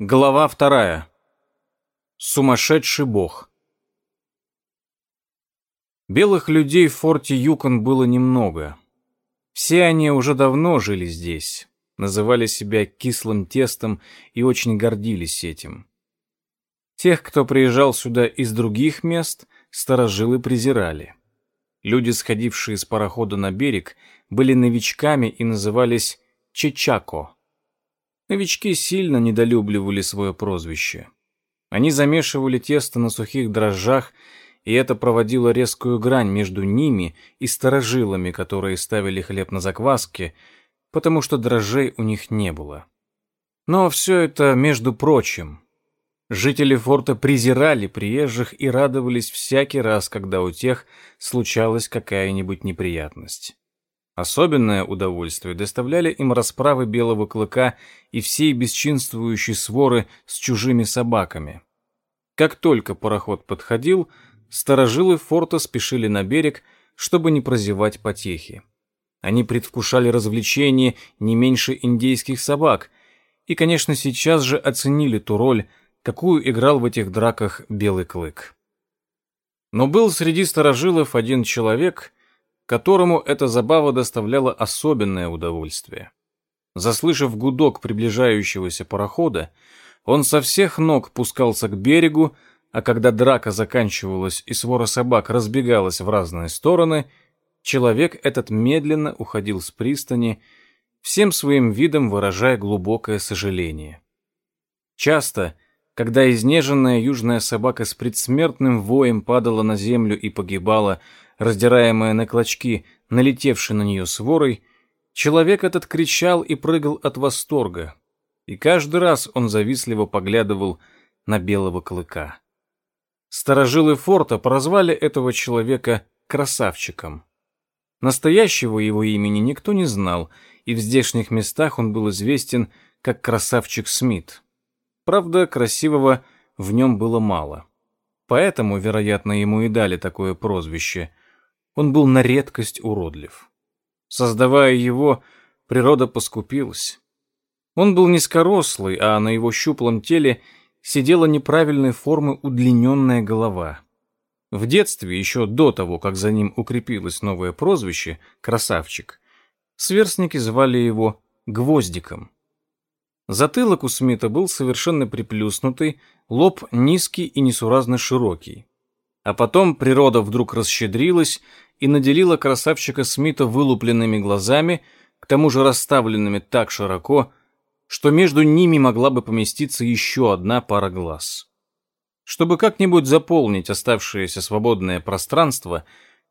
Глава вторая. Сумасшедший бог. Белых людей в форте Юкон было немного. Все они уже давно жили здесь, называли себя кислым тестом и очень гордились этим. Тех, кто приезжал сюда из других мест, старожилы презирали. Люди, сходившие с парохода на берег, были новичками и назывались Чечако. Новички сильно недолюбливали свое прозвище. Они замешивали тесто на сухих дрожжах, и это проводило резкую грань между ними и старожилами, которые ставили хлеб на закваске, потому что дрожжей у них не было. Но все это между прочим. Жители форта презирали приезжих и радовались всякий раз, когда у тех случалась какая-нибудь неприятность. Особенное удовольствие доставляли им расправы белого клыка и всей бесчинствующей своры с чужими собаками. Как только пароход подходил, сторожилы форта спешили на берег, чтобы не прозевать потехи. Они предвкушали развлечения не меньше индейских собак и, конечно, сейчас же оценили ту роль, какую играл в этих драках белый клык. Но был среди сторожилов один человек, которому эта забава доставляла особенное удовольствие. Заслышав гудок приближающегося парохода, он со всех ног пускался к берегу, а когда драка заканчивалась и свора собак разбегалась в разные стороны, человек этот медленно уходил с пристани, всем своим видом выражая глубокое сожаление. Часто, когда изнеженная южная собака с предсмертным воем падала на землю и погибала, раздираемая на клочки, налетевшей на нее сворой, человек этот кричал и прыгал от восторга, и каждый раз он завистливо поглядывал на белого клыка. Старожилы форта прозвали этого человека красавчиком. Настоящего его имени никто не знал, и в здешних местах он был известен как красавчик Смит. Правда, красивого в нем было мало. Поэтому, вероятно, ему и дали такое прозвище – он был на редкость уродлив. Создавая его, природа поскупилась. Он был низкорослый, а на его щуплом теле сидела неправильной формы удлиненная голова. В детстве, еще до того, как за ним укрепилось новое прозвище «Красавчик», сверстники звали его «Гвоздиком». Затылок у Смита был совершенно приплюснутый, лоб низкий и несуразно широкий. А потом природа вдруг расщедрилась и наделила красавчика Смита вылупленными глазами, к тому же расставленными так широко, что между ними могла бы поместиться еще одна пара глаз. Чтобы как-нибудь заполнить оставшееся свободное пространство,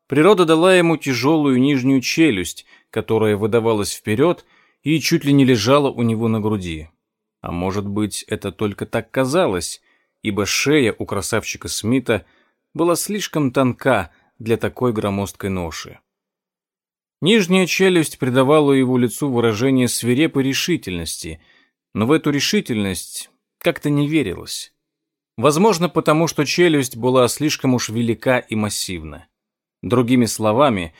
природа дала ему тяжелую нижнюю челюсть, которая выдавалась вперед и чуть ли не лежала у него на груди. А может быть, это только так казалось, ибо шея у красавчика Смита была слишком тонка, для такой громоздкой ноши. Нижняя челюсть придавала его лицу выражение свирепой решительности, но в эту решительность как-то не верилось. Возможно, потому что челюсть была слишком уж велика и массивна. Другими словами,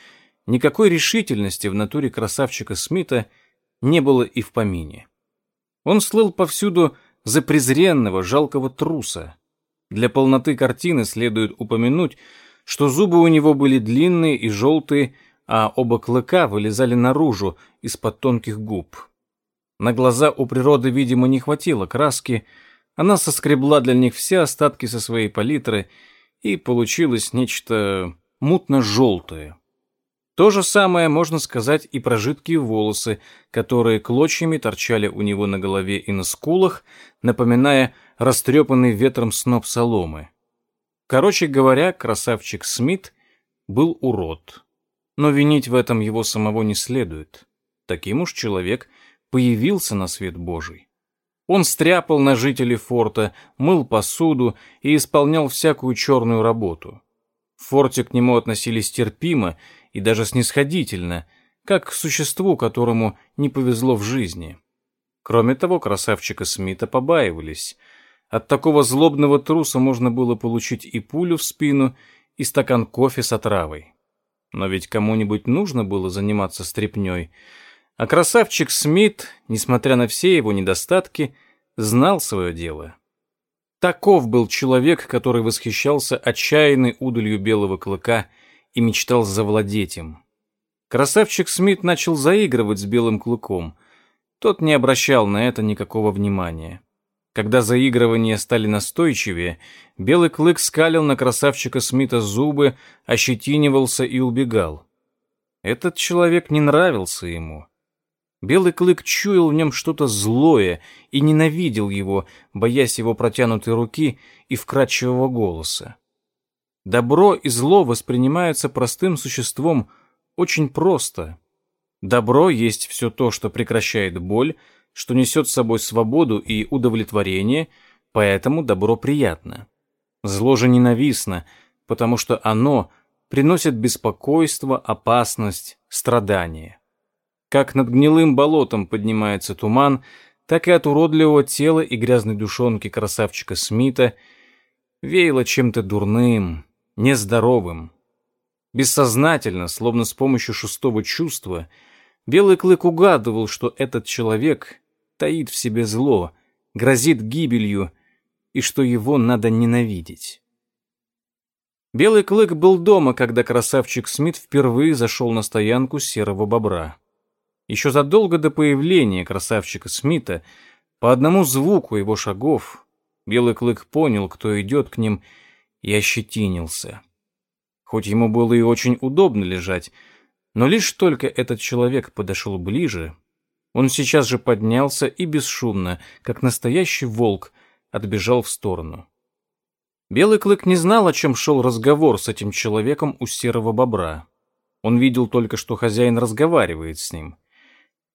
никакой решительности в натуре красавчика Смита не было и в помине. Он слыл повсюду за презренного, жалкого труса. Для полноты картины следует упомянуть, что зубы у него были длинные и желтые, а оба клыка вылезали наружу из-под тонких губ. На глаза у природы, видимо, не хватило краски, она соскребла для них все остатки со своей палитры, и получилось нечто мутно-желтое. То же самое можно сказать и про жидкие волосы, которые клочьями торчали у него на голове и на скулах, напоминая растрепанный ветром сноп соломы. Короче говоря, красавчик Смит был урод. Но винить в этом его самого не следует. Таким уж человек появился на свет Божий. Он стряпал на жителей форта, мыл посуду и исполнял всякую черную работу. В форте к нему относились терпимо и даже снисходительно, как к существу, которому не повезло в жизни. Кроме того, красавчика Смита побаивались – от такого злобного труса можно было получить и пулю в спину, и стакан кофе с отравой. Но ведь кому-нибудь нужно было заниматься стряпнёй. А красавчик Смит, несмотря на все его недостатки, знал свое дело. Таков был человек, который восхищался отчаянной удалью белого клыка и мечтал завладеть им. Красавчик Смит начал заигрывать с белым клыком. Тот не обращал на это никакого внимания. Когда заигрывания стали настойчивее, белый клык скалил на красавчика Смита зубы, ощетинивался и убегал. Этот человек не нравился ему. Белый клык чуял в нем что-то злое и ненавидел его, боясь его протянутой руки и вкрадчивого голоса. Добро и зло воспринимаются простым существом очень просто. Добро есть все то, что прекращает боль, что несет с собой свободу и удовлетворение, поэтому добро приятно. Зло же ненавистно, потому что оно приносит беспокойство, опасность, страдания. Как над гнилым болотом поднимается туман, так и от уродливого тела и грязной душонки красавчика Смита веяло чем-то дурным, нездоровым. Бессознательно, словно с помощью шестого чувства, Белый Клык угадывал, что этот человек таит в себе зло, грозит гибелью и что его надо ненавидеть. Белый клык был дома, когда красавчик Смит впервые зашел на стоянку серого бобра. Еще задолго до появления красавчика Смита, по одному звуку его шагов, Белый клык понял, кто идет к ним, и ощетинился. Хоть ему было и очень удобно лежать, но лишь только этот человек подошел ближе, он сейчас же поднялся и бесшумно, как настоящий волк, отбежал в сторону. Белый клык не знал, о чем шел разговор с этим человеком у серого бобра. Он видел только, что хозяин разговаривает с ним.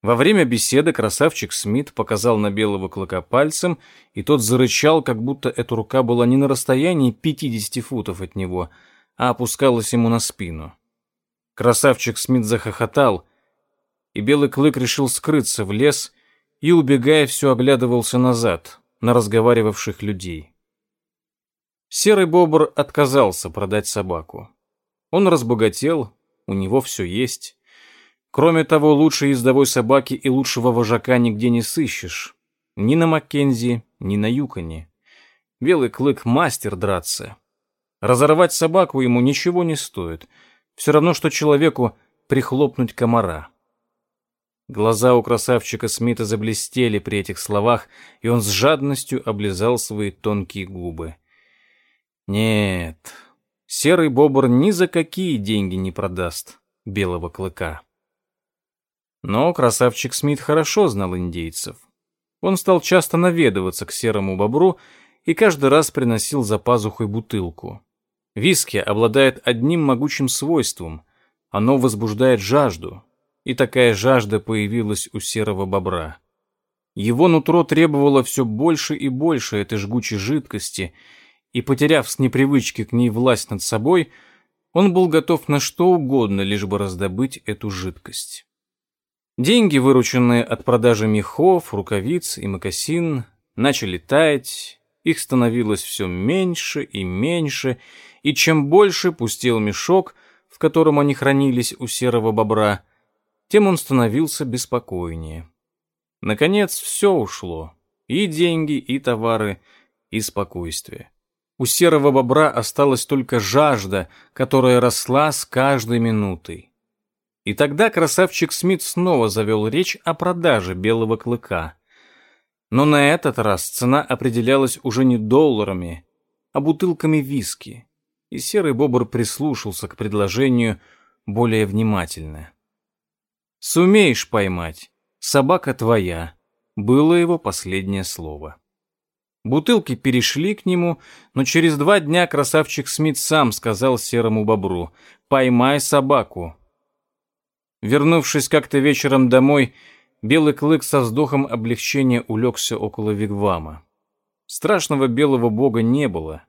Во время беседы красавчик Смит показал на белого клыка пальцем, и тот зарычал, как будто эта рука была не на расстоянии 50 футов от него, а опускалась ему на спину. Красавчик Смит захохотал, и белый клык решил скрыться в лес и, убегая, все оглядывался назад, на разговаривавших людей. Серый бобр отказался продать собаку. Он разбогател, у него все есть. Кроме того, лучшей ездовой собаки и лучшего вожака нигде не сыщешь. Ни на Маккензи, ни на Юконе. Белый клык мастер драться. Разорвать собаку ему ничего не стоит. Все равно, что человеку прихлопнуть комара. Глаза у красавчика Смита заблестели при этих словах, и он с жадностью облизал свои тонкие губы. Нет, серый бобр ни за какие деньги не продаст белого клыка. Но красавчик Смит хорошо знал индейцев. Он стал часто наведываться к серому бобру и каждый раз приносил за пазухой бутылку. Виски обладает одним могучим свойством. Оно возбуждает жажду, и такая жажда появилась у серого бобра. Его нутро требовало все больше и больше этой жгучей жидкости, и, потеряв с непривычки к ней власть над собой, он был готов на что угодно, лишь бы раздобыть эту жидкость. Деньги, вырученные от продажи мехов, рукавиц и мокасин, начали таять, их становилось все меньше и меньше, и чем больше пустел мешок, в котором они хранились у серого бобра, тем он становился беспокойнее. Наконец, все ушло. И деньги, и товары, и спокойствие. У серого бобра осталась только жажда, которая росла с каждой минутой. И тогда красавчик Смит снова завел речь о продаже белого клыка. Но на этот раз цена определялась уже не долларами, а бутылками виски. И серый бобр прислушался к предложению более внимательно. Сумеешь поймать, собака твоя, было его последнее слово. Бутылки перешли к нему, но через два дня красавчик Смит сам сказал серому бобру «Поймай собаку». Вернувшись как-то вечером домой, белый клык со вздохом облегчения улегся около вигвама. Страшного белого бога не было.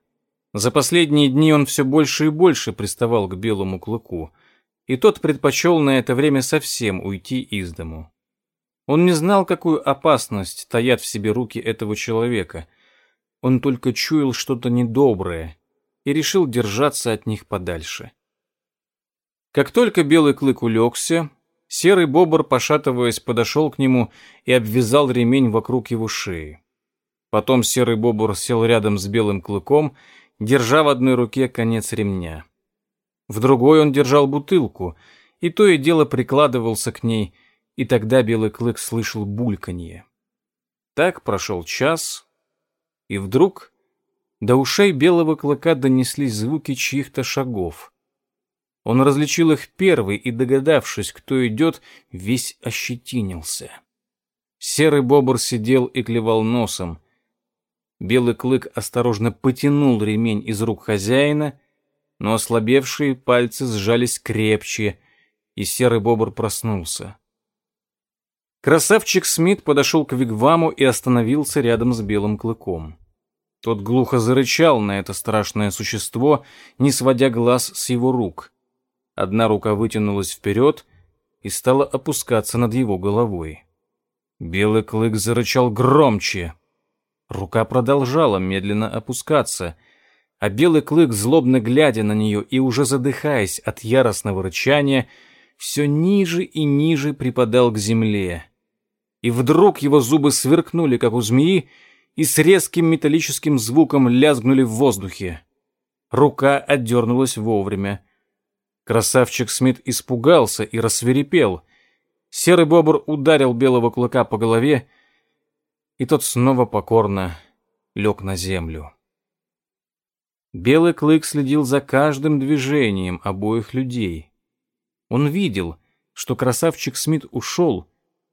За последние дни он все больше и больше приставал к белому клыку — и тот предпочел на это время совсем уйти из дому. Он не знал, какую опасность таят в себе руки этого человека. Он только чуял что-то недоброе и решил держаться от них подальше. Как только белый клык улегся, серый бобр, пошатываясь, подошел к нему и обвязал ремень вокруг его шеи. Потом серый бобр сел рядом с белым клыком, держа в одной руке конец ремня. В другой он держал бутылку, и то и дело прикладывался к ней, и тогда белый клык слышал бульканье. Так прошел час, и вдруг до ушей белого клыка донеслись звуки чьих-то шагов. Он различил их первый и, догадавшись, кто идет, весь ощетинился. Серый бобр сидел и клевал носом. Белый клык осторожно потянул ремень из рук хозяина, но ослабевшие пальцы сжались крепче, и серый бобр проснулся. Красавчик Смит подошел к Вигваму и остановился рядом с белым клыком. Тот глухо зарычал на это страшное существо, не сводя глаз с его рук. Одна рука вытянулась вперед и стала опускаться над его головой. Белый клык зарычал громче. Рука продолжала медленно опускаться, а белый клык, злобно глядя на нее и уже задыхаясь от яростного рычания, все ниже и ниже припадал к земле. И вдруг его зубы сверкнули, как у змеи, и с резким металлическим звуком лязгнули в воздухе. Рука отдернулась вовремя. Красавчик Смит испугался и рассверепел. Серый бобр ударил белого клыка по голове, и тот снова покорно лег на землю. Белый клык следил за каждым движением обоих людей. Он видел, что красавчик Смит ушел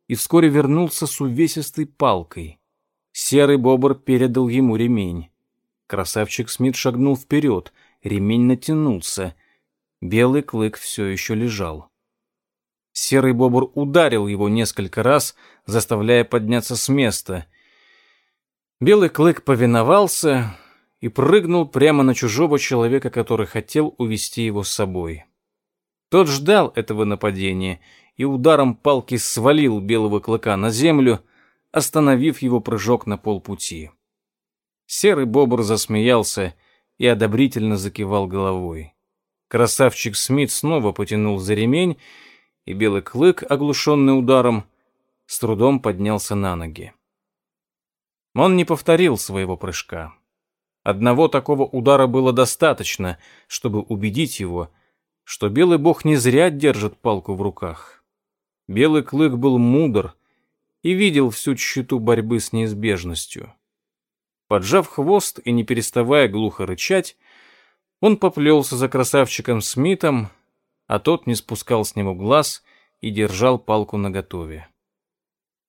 и вскоре вернулся с увесистой палкой. Серый бобр передал ему ремень. Красавчик Смит шагнул вперед, ремень натянулся. Белый клык все еще лежал. Серый бобр ударил его несколько раз, заставляя подняться с места — Белый клык повиновался и прыгнул прямо на чужого человека, который хотел увести его с собой. Тот ждал этого нападения и ударом палки свалил белого клыка на землю, остановив его прыжок на полпути. Серый бобр засмеялся и одобрительно закивал головой. Красавчик Смит снова потянул за ремень, и белый клык, оглушенный ударом, с трудом поднялся на ноги. Он не повторил своего прыжка. Одного такого удара было достаточно, чтобы убедить его, что белый бог не зря держит палку в руках. Белый клык был мудр и видел всю тщету борьбы с неизбежностью. Поджав хвост и не переставая глухо рычать, он поплелся за красавчиком Смитом, а тот не спускал с него глаз и держал палку наготове.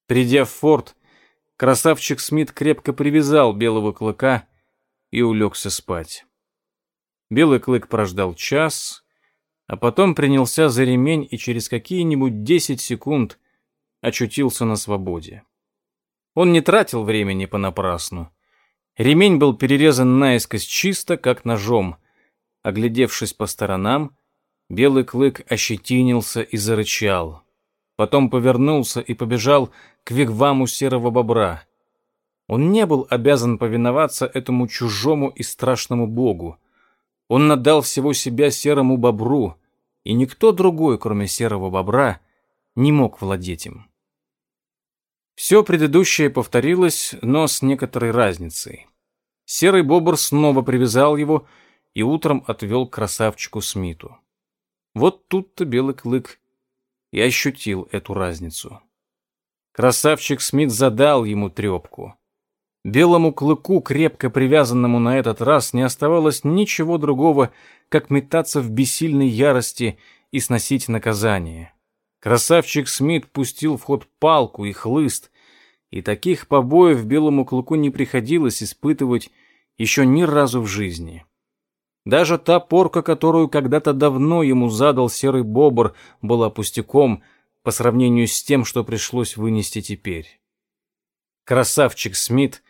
Придя в форт, Красавчик Смит крепко привязал белого клыка и улегся спать. Белый клык прождал час, а потом принялся за ремень и через какие-нибудь десять секунд очутился на свободе. Он не тратил времени понапрасну. Ремень был перерезан наискось чисто, как ножом. Оглядевшись по сторонам, белый клык ощетинился и зарычал. Потом повернулся и побежал к вигваму серого бобра. Он не был обязан повиноваться этому чужому и страшному богу. Он надал всего себя серому бобру, и никто другой, кроме серого бобра, не мог владеть им. Все предыдущее повторилось, но с некоторой разницей. Серый бобр снова привязал его и утром отвел красавчику Смиту. Вот тут-то белый клык и ощутил эту разницу. Красавчик Смит задал ему трепку. Белому клыку, крепко привязанному на этот раз, не оставалось ничего другого, как метаться в бессильной ярости и сносить наказание. Красавчик Смит пустил в ход палку и хлыст, и таких побоев белому клыку не приходилось испытывать еще ни разу в жизни. Даже та порка, которую когда-то давно ему задал серый бобр, была пустяком — по сравнению с тем, что пришлось вынести теперь. Красавчик Смит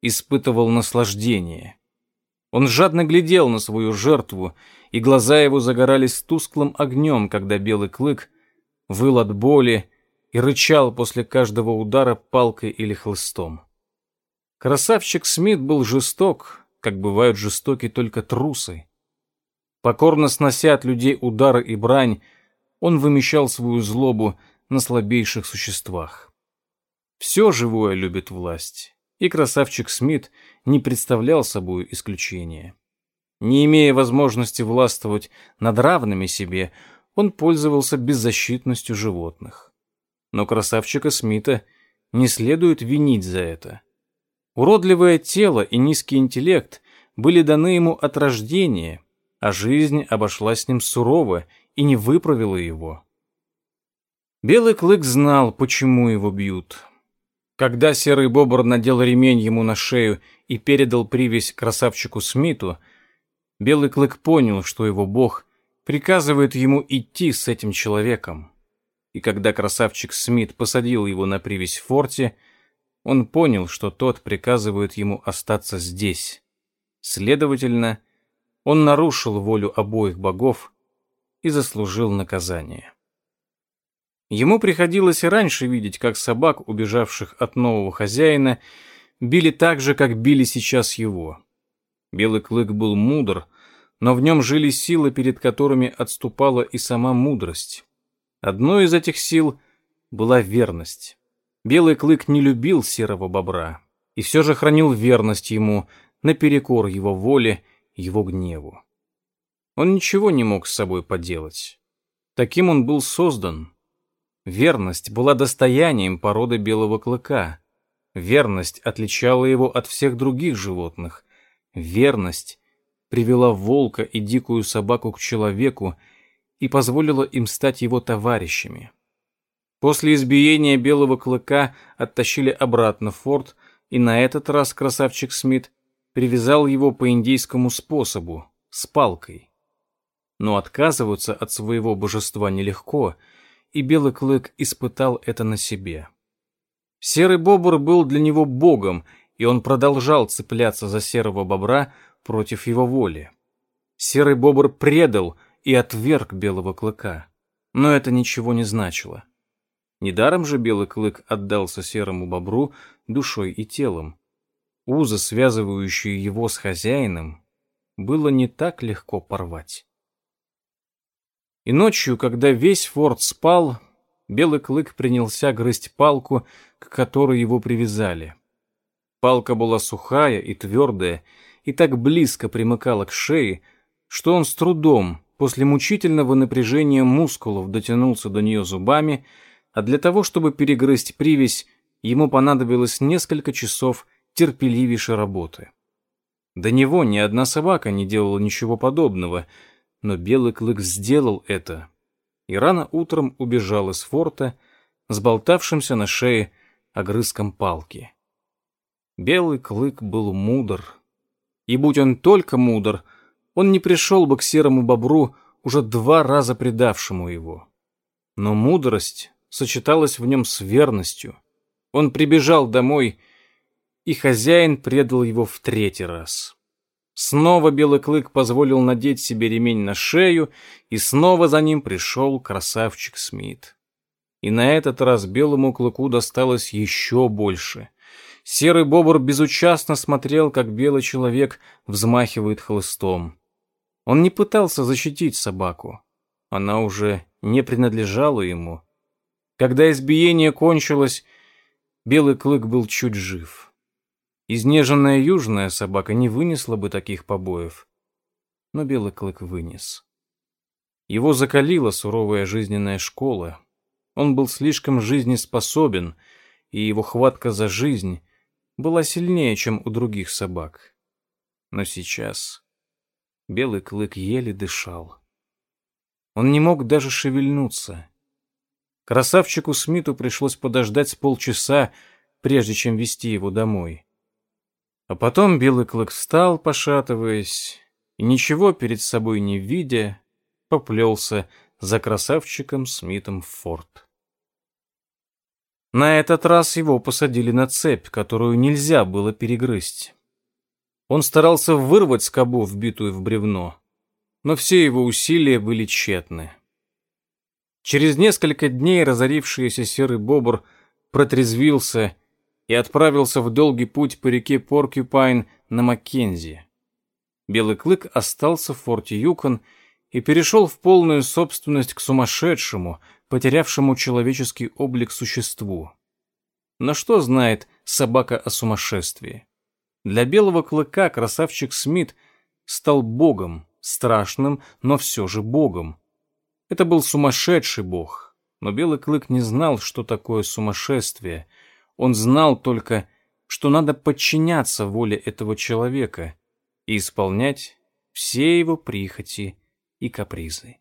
испытывал наслаждение. Он жадно глядел на свою жертву, и глаза его загорались тусклым огнем, когда белый клык выл от боли и рычал после каждого удара палкой или хлыстом. Красавчик Смит был жесток, как бывают жестоки только трусы. Покорно снося от людей удары и брань, он вымещал свою злобу на слабейших существах. Все живое любит власть, И красавчик Смит не представлял собой исключения. Не имея возможности властвовать над равными себе, он пользовался беззащитностью животных. Но красавчика Смита не следует винить за это. Уродливое тело и низкий интеллект были даны ему от рождения, а жизнь обошлась с ним сурово и не выправила его. Белый клык знал, почему его бьют. Когда серый бобр надел ремень ему на шею и передал привязь красавчику Смиту, белый клык понял, что его бог приказывает ему идти с этим человеком. И когда красавчик Смит посадил его на привязь в форте, он понял, что тот приказывает ему остаться здесь. Следовательно, он нарушил волю обоих богов и заслужил наказание. Ему приходилось и раньше видеть, как собак, убежавших от нового хозяина, били так же, как били сейчас его. Белый клык был мудр, но в нем жили силы, перед которыми отступала и сама мудрость. Одной из этих сил была верность. Белый клык не любил серого бобра и все же хранил верность ему наперекор его воле, его гневу. Он ничего не мог с собой поделать. Таким он был создан. Верность была достоянием породы белого клыка. Верность отличала его от всех других животных. Верность привела волка и дикую собаку к человеку и позволила им стать его товарищами. После избиения белого клыка оттащили обратно в форт, и на этот раз красавчик Смит привязал его по индейскому способу, с палкой. Но отказываться от своего божества нелегко, и белый клык испытал это на себе. Серый бобр был для него богом, и он продолжал цепляться за серого бобра против его воли. Серый бобр предал и отверг белого клыка, но это ничего не значило. Недаром же белый клык отдался серому бобру душой и телом. Узы, связывающие его с хозяином, было не так легко порвать. И ночью, когда весь форт спал, белый клык принялся грызть палку, к которой его привязали. Палка была сухая и твердая, и так близко примыкала к шее, что он с трудом, после мучительного напряжения мускулов, дотянулся до нее зубами, а для того, чтобы перегрызть привязь, ему понадобилось несколько часов терпеливейшей работы. До него ни одна собака не делала ничего подобного, но белый клык сделал это и рано утром убежал из форта с болтавшимся на шее огрызком палки. Белый клык был мудр, и будь он только мудр, он не пришел бы к серому бобру, уже два раза предавшему его. Но мудрость сочеталось в нем с верностью. Он прибежал домой, и хозяин предал его в третий раз. Снова Белый Клык позволил надеть себе ремень на шею, и снова за ним пришел красавчик Смит. И на этот раз Белому Клыку досталось еще больше. Серый бобр безучастно смотрел, как белый человек взмахивает хлыстом. Он не пытался защитить собаку. Она уже не принадлежала ему. Когда избиение кончилось, белый клык был чуть жив. Изнеженная южная собака не вынесла бы таких побоев, но белый клык вынес. Его закалила суровая жизненная школа. Он был слишком жизнеспособен, и его хватка за жизнь была сильнее, чем у других собак. Но сейчас белый клык еле дышал. Он не мог даже шевельнуться. Красавчику Смиту пришлось подождать полчаса, прежде чем вести его домой. А потом Белый Клык встал, пошатываясь, и ничего перед собой не видя, поплелся за красавчиком Смитом в форт. На этот раз его посадили на цепь, которую нельзя было перегрызть. Он старался вырвать скобу, вбитую в бревно, но все его усилия были тщетны. Через несколько дней разорившийся серый бобр протрезвился и отправился в долгий путь по реке Поркюпайн на Маккензи. Белый клык остался в форте Юкон и перешел в полную собственность к сумасшедшему, потерявшему человеческий облик существу. Но что знает собака о сумасшествии? Для белого клыка красавчик Смит стал богом, страшным, но все же богом. Это был сумасшедший бог, но белый клык не знал, что такое сумасшествие. Он знал только, что надо подчиняться воле этого человека и исполнять все его прихоти и капризы.